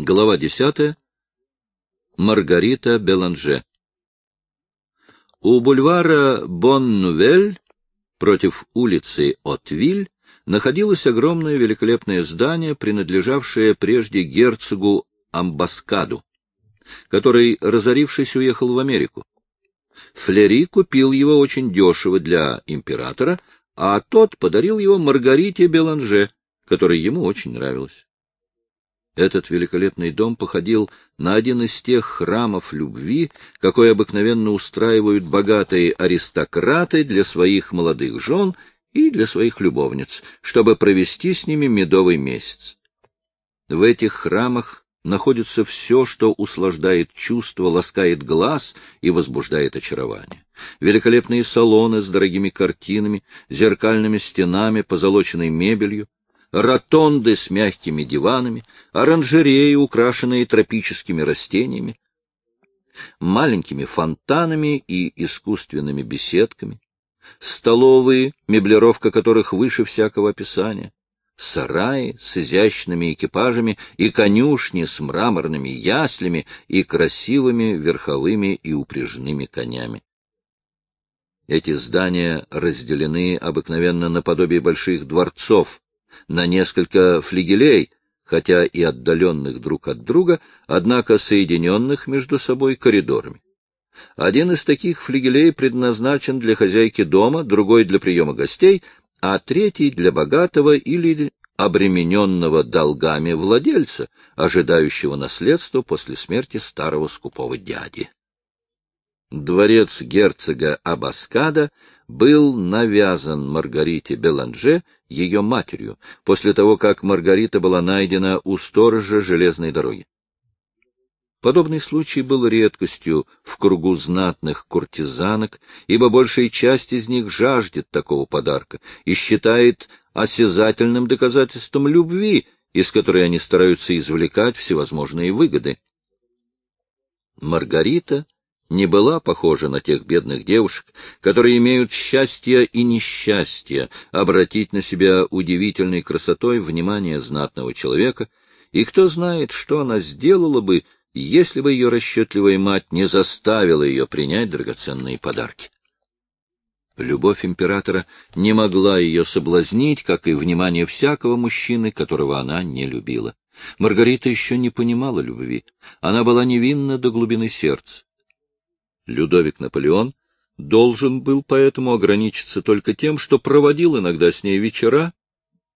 Глава десятая. Маргарита Беланже. У бульвара Бон-Нувель против улицы Отвиль находилось огромное великолепное здание, принадлежавшее прежде герцогу Амбаскаду, который, разорившись, уехал в Америку. Флери купил его очень дешево для императора, а тот подарил его Маргарите Беланже, которой ему очень нравилось. Этот великолепный дом походил на один из тех храмов любви, какой обыкновенно устраивают богатые аристократы для своих молодых жен и для своих любовниц, чтобы провести с ними медовый месяц. В этих храмах находится все, что услаждает чувство, ласкает глаз и возбуждает очарование. Великолепные салоны с дорогими картинами, зеркальными стенами, позолоченной мебелью, ротонды с мягкими диванами, оранжереи, украшенные тропическими растениями, маленькими фонтанами и искусственными беседками, столовые, меблировка которых выше всякого описания, сараи с изящными экипажами и конюшни с мраморными яслями и красивыми верховыми и упряжными конями. Эти здания разделены обыкновенно наподобие больших дворцов, на несколько флигелей, хотя и отдаленных друг от друга, однако соединенных между собой коридорами. Один из таких флигелей предназначен для хозяйки дома, другой для приема гостей, а третий для богатого или обремененного долгами владельца, ожидающего наследства после смерти старого скупого дяди. Дворец герцога Абаскада был навязан Маргарите Беланже ее матерью, после того, как Маргарита была найдена у сторожа железной дороги. Подобный случай был редкостью в кругу знатных куртизанок, ибо большая часть из них жаждет такого подарка и считает осязательным доказательством любви, из которой они стараются извлекать всевозможные выгоды. Маргарита не была похожа на тех бедных девушек, которые имеют счастье и несчастье обратить на себя удивительной красотой внимание знатного человека, и кто знает, что она сделала бы, если бы ее расчетливая мать не заставила ее принять драгоценные подарки. Любовь императора не могла ее соблазнить, как и внимание всякого мужчины, которого она не любила. Маргарита еще не понимала любви. Она была невинна до глубины сердца. Людовик Наполеон должен был поэтому ограничиться только тем, что проводил иногда с ней вечера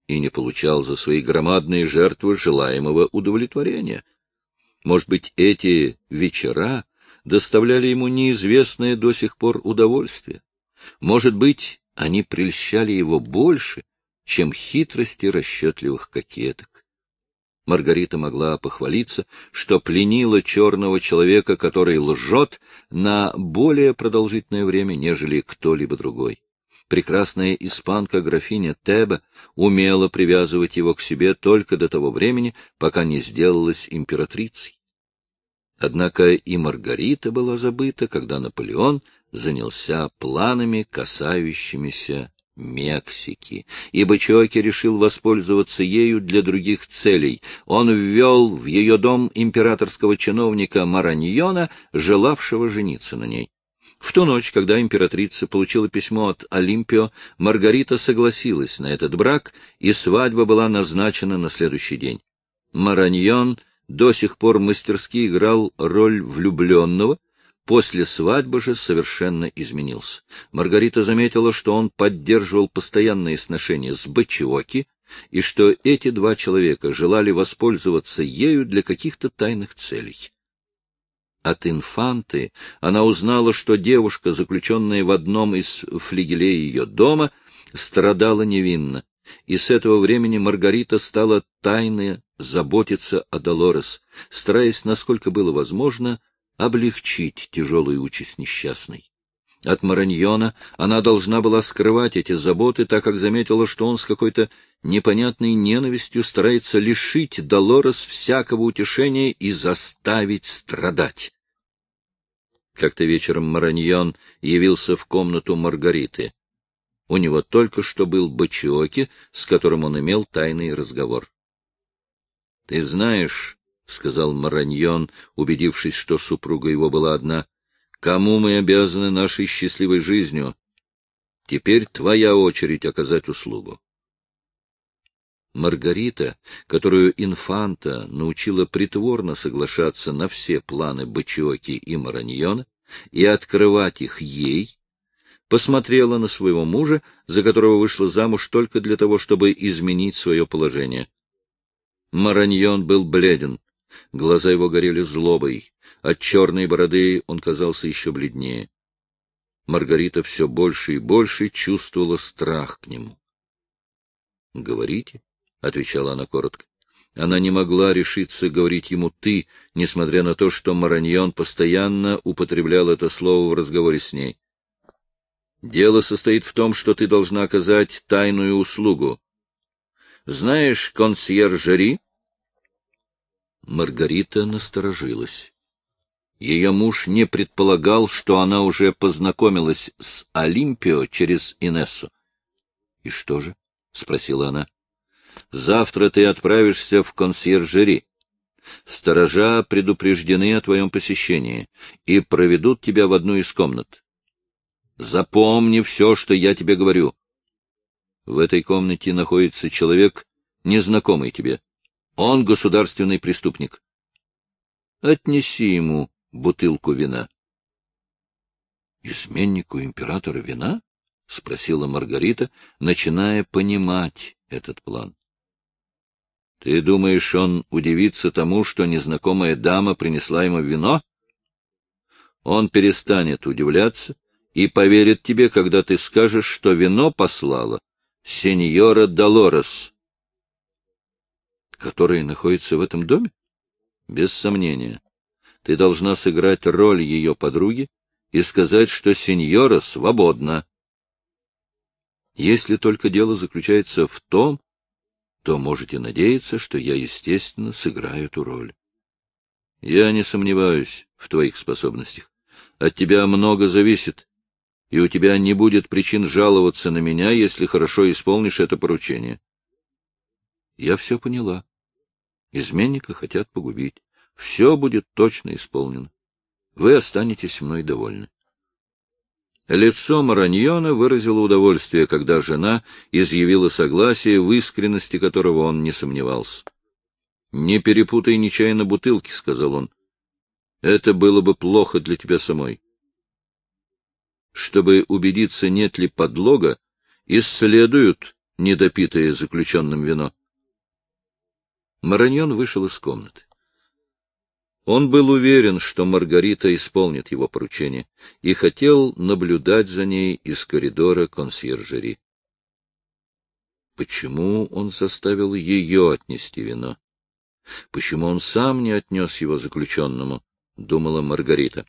и не получал за свои громадные жертвы желаемого удовлетворения. Может быть, эти вечера доставляли ему неизвестное до сих пор удовольствие. Может быть, они прельщали его больше, чем хитрости расчетливых кокеток. Маргарита могла похвалиться, что пленила черного человека, который лжет на более продолжительное время, нежели кто-либо другой. Прекрасная испанка графиня Теба умела привязывать его к себе только до того времени, пока не сделалась императрицей. Однако и Маргарита была забыта, когда Наполеон занялся планами, касающимися Мексики, ибо Чоки решил воспользоваться ею для других целей. Он ввел в ее дом императорского чиновника Мараньона, желавшего жениться на ней. В ту ночь, когда императрица получила письмо от Олимпио, Маргарита согласилась на этот брак, и свадьба была назначена на следующий день. Мараньон до сих пор мастерски играл роль влюбленного, После свадьбы же совершенно изменился. Маргарита заметила, что он поддерживал постоянные сношения с Бачиоки, и что эти два человека желали воспользоваться ею для каких-то тайных целей. От инфанты она узнала, что девушка, заключенная в одном из флигелей ее дома, страдала невинно, и с этого времени Маргарита стала тайно заботиться о Долорес, стараясь, насколько было возможно, облегчить тяжелую участь несчастной. От Мараньона она должна была скрывать эти заботы, так как заметила, что он с какой-то непонятной ненавистью старается лишить Долорес всякого утешения и заставить страдать. Как-то вечером Мараньон явился в комнату Маргариты. У него только что был Бачиоки, с которым он имел тайный разговор. — Ты знаешь, — сказал Мараньон, убедившись, что супруга его была одна. — Кому мы обязаны нашей счастливой жизнью? Теперь твоя очередь оказать услугу. Маргарита, которую инфанта научила притворно соглашаться на все планы Бачиоки и Мараньона и открывать их ей, посмотрела на своего мужа, за которого вышла замуж только для того, чтобы изменить свое положение. Мараньон был бледен, глаза его горели злобой, от черной бороды он казался еще бледнее. Маргарита все больше и больше чувствовала страх к нему. — Говорите, — отвечала она коротко. Она не могла решиться говорить ему «ты», несмотря на то, что Мараньон постоянно употреблял это слово в разговоре с ней. Дело состоит в том, что ты должна оказать тайную услугу. Знаешь консьержери? Маргарита насторожилась. Ее муж не предполагал, что она уже познакомилась с Олимпио через Инессу. — И что же? — спросила она. — Завтра ты отправишься в консьержери. Сторожа предупреждены о твоем посещении и проведут тебя в одну из комнат. Запомни все, что я тебе говорю. В этой комнате находится человек, незнакомый тебе. Он государственный преступник. Отнеси ему бутылку вина. — Изменнику императора вина? — спросила Маргарита, начиная понимать этот план. — Ты думаешь, он удивится тому, что незнакомая дама принесла ему вино? Он перестанет удивляться и поверит тебе, когда ты скажешь, что вино послала сеньора Долорес. Которая находится в этом доме? Без сомнения. Ты должна сыграть роль ее подруги и сказать, что сеньора свободна. Если только дело заключается в том, то можете надеяться, что я, естественно, сыграю эту роль. Я не сомневаюсь в твоих способностях. От тебя много зависит, и у тебя не будет причин жаловаться на меня, если хорошо исполнишь это поручение. Я все поняла. Изменника хотят погубить. Все будет точно исполнено. Вы останетесь мной довольны. Лицо Мараньона выразило удовольствие, когда жена изъявила согласие, в искренности которого он не сомневался. — Не перепутай нечаянно бутылки, — сказал он. — Это было бы плохо для тебя самой. Чтобы убедиться, нет ли подлога, исследуют недопитое заключенным вино. Мараньон вышел из комнаты. Он был уверен, что Маргарита исполнит его поручение, и хотел наблюдать за ней из коридора консьержери. Почему он заставил ее отнести вино? Почему он сам не отнес его заключенному? — думала Маргарита.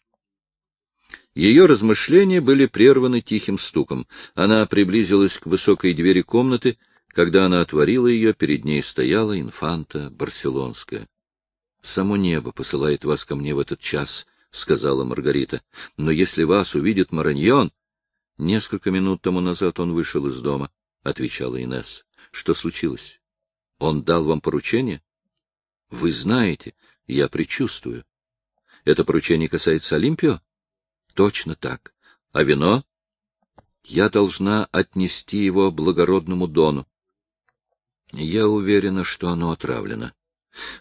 Ее размышления были прерваны тихим стуком. Она приблизилась к высокой двери комнаты. Когда она отворила ее, перед ней стояла инфанта барселонская. — Само небо посылает вас ко мне в этот час, — сказала Маргарита. — Но если вас увидит Мараньон... — Несколько минут тому назад он вышел из дома, — отвечала Инесс. — Что случилось? Он дал вам поручение? — Вы знаете, я предчувствую. Это поручение касается Олимпио? Точно так. А вино? Я должна отнести его благородному Дону. Я уверена, что оно отравлено.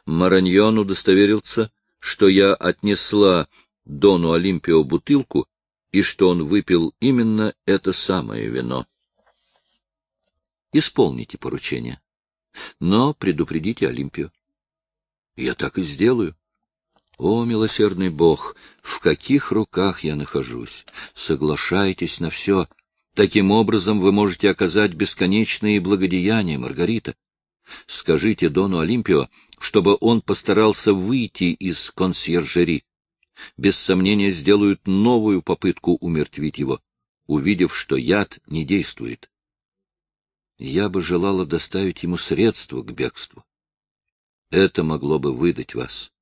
Мараньон удостоверился, что я отнесла Дону Олимпио бутылку и что он выпил именно это самое вино. Исполните поручение, но предупредите Олимпио. Я так и сделаю. О, милосердный Бог, в каких руках я нахожусь? Соглашайтесь на все. Таким образом вы можете оказать бесконечные благодеяния, Маргарита. Скажите Дону Олимпио, чтобы он постарался выйти из консьержери. Без сомнения сделают новую попытку умертвить его, увидев, что яд не действует. Я бы желала доставить ему средства к бегству. Это могло бы выдать вас.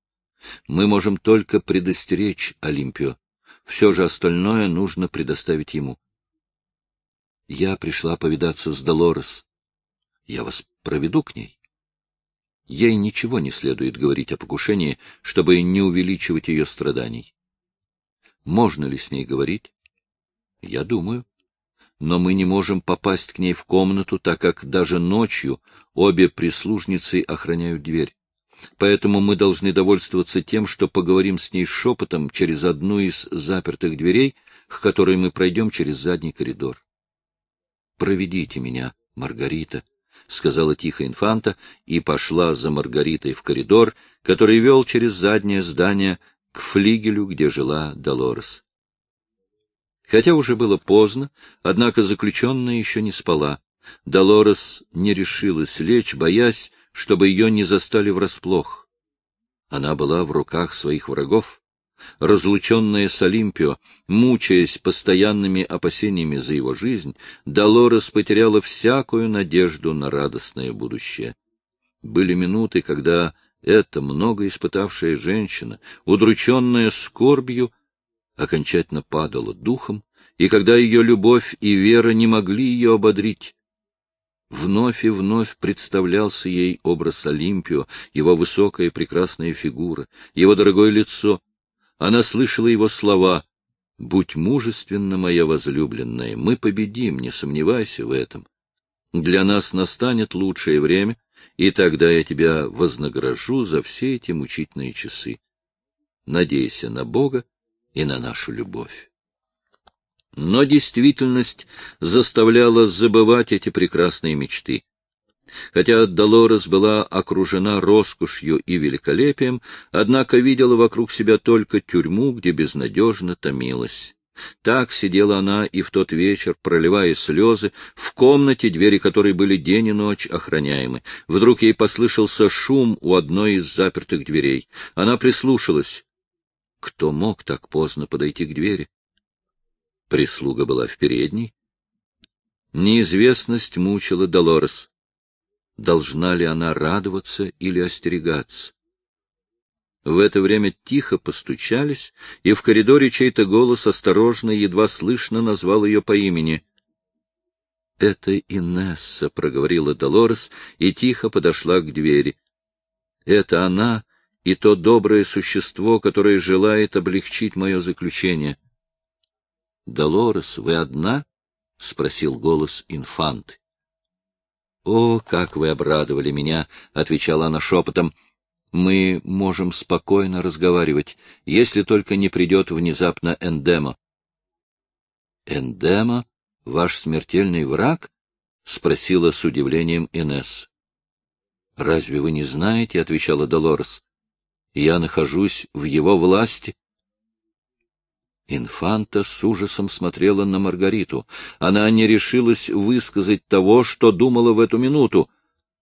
Мы можем только предостеречь Олимпио. Все же остальное нужно предоставить ему. Я пришла повидаться с Долорес. Я вас проведу к ней. Ей ничего не следует говорить о покушении, чтобы не увеличивать ее страданий. Можно ли с ней говорить? Я думаю. Но мы не можем попасть к ней в комнату, так как даже ночью обе прислужницы охраняют дверь. Поэтому мы должны довольствоваться тем, что поговорим с ней шепотом через одну из запертых дверей, к которой мы пройдем через задний коридор. «Проведите меня, Маргарита», — сказала тихо инфанта и пошла за Маргаритой в коридор, который вел через заднее здание к флигелю, где жила Долорес. Хотя уже было поздно, однако заключенная еще не спала. Долорес не решилась лечь, боясь, чтобы ее не застали врасплох. Она была в руках своих врагов. Разлученная с Олимпио, мучаясь постоянными опасениями за его жизнь, Долорес потеряла всякую надежду на радостное будущее. Были минуты, когда эта много испытавшая женщина, удрученная скорбью, окончательно падала духом, и когда ее любовь и вера не могли ее ободрить, Вновь и вновь представлялся ей образ Олимпио, его высокая прекрасная фигура, его дорогое лицо. Она слышала его слова «Будь мужественна, моя возлюбленная, мы победим, не сомневайся в этом. Для нас настанет лучшее время, и тогда я тебя вознагражу за все эти мучительные часы. Надейся на Бога и на нашу любовь. Но действительность заставляла забывать эти прекрасные мечты. Хотя Долорес была окружена роскошью и великолепием, однако видела вокруг себя только тюрьму, где безнадежно томилась. Так сидела она и в тот вечер, проливая слезы, в комнате, двери которой были день и ночь охраняемы. Вдруг ей послышался шум у одной из запертых дверей. Она прислушалась. Кто мог так поздно подойти к двери? Прислуга была в передней. Неизвестность мучила Долорес. Должна ли она радоваться или остерегаться? В это время тихо постучались, и в коридоре чей-то голос осторожно, едва слышно назвал ее по имени. — Это Инесса, — проговорила Долорес и тихо подошла к двери. — Это она и то доброе существо, которое желает облегчить мое заключение. —— Долорес, вы одна? — спросил голос инфанты. — О, как вы обрадовали меня! — отвечала она шепотом. — Мы можем спокойно разговаривать, если только не придет внезапно Эндемо. — Эндемо? Ваш смертельный враг? — спросила с удивлением Инесс. — Разве вы не знаете? — отвечала Долорес. — Я нахожусь в его власти. Инфанта с ужасом смотрела на Маргариту. Она не решилась высказать того, что думала в эту минуту.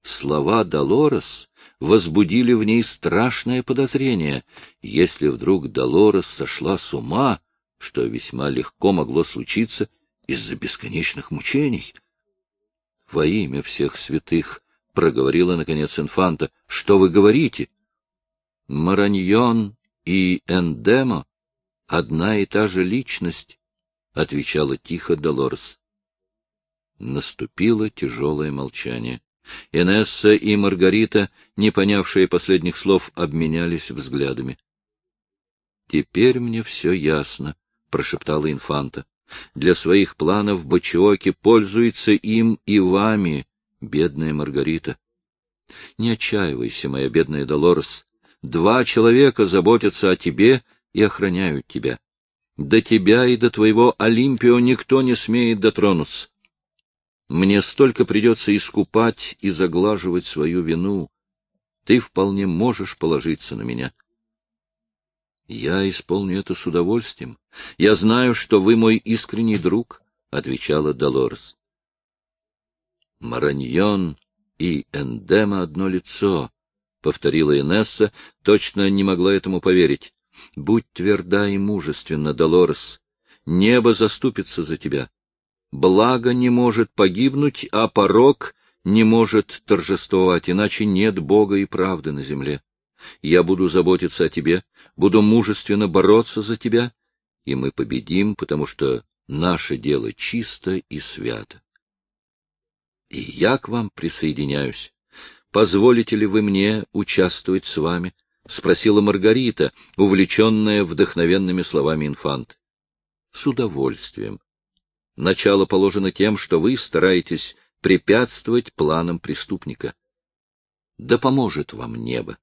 Слова Долорес возбудили в ней страшное подозрение. Если вдруг Долорес сошла с ума, что весьма легко могло случиться из-за бесконечных мучений. — Во имя всех святых, — проговорила, наконец, инфанта, — что вы говорите? — Мараньон и Эндемо одна и та же личность, — отвечала тихо Долорес. Наступило тяжелое молчание. Инесса и Маргарита, не понявшие последних слов, обменялись взглядами. — Теперь мне все ясно, — прошептала инфанта. — Для своих планов Бачиоки пользуется им и вами, бедная Маргарита. Не отчаивайся, моя бедная Долорес. Два человека заботятся о тебе — и охраняют тебя. До тебя и до твоего Олимпио никто не смеет дотронуться. Мне столько придется искупать и заглаживать свою вину. Ты вполне можешь положиться на меня. Я исполню это с удовольствием. Я знаю, что вы мой искренний друг, — отвечала Долорес. Мараньон и Эндема одно лицо, — повторила Инесса, точно не могла этому поверить. Будь тверда и мужественна, Долорес. Небо заступится за тебя. Благо не может погибнуть, а порок не может торжествовать, иначе нет Бога и правды на земле. Я буду заботиться о тебе, буду мужественно бороться за тебя, и мы победим, потому что наше дело чисто и свято. И я к вам присоединяюсь. позволите ли вы мне участвовать с вами? — спросила Маргарита, увлеченная вдохновенными словами инфант. — С удовольствием. Начало положено тем, что вы стараетесь препятствовать планам преступника. Да поможет вам небо.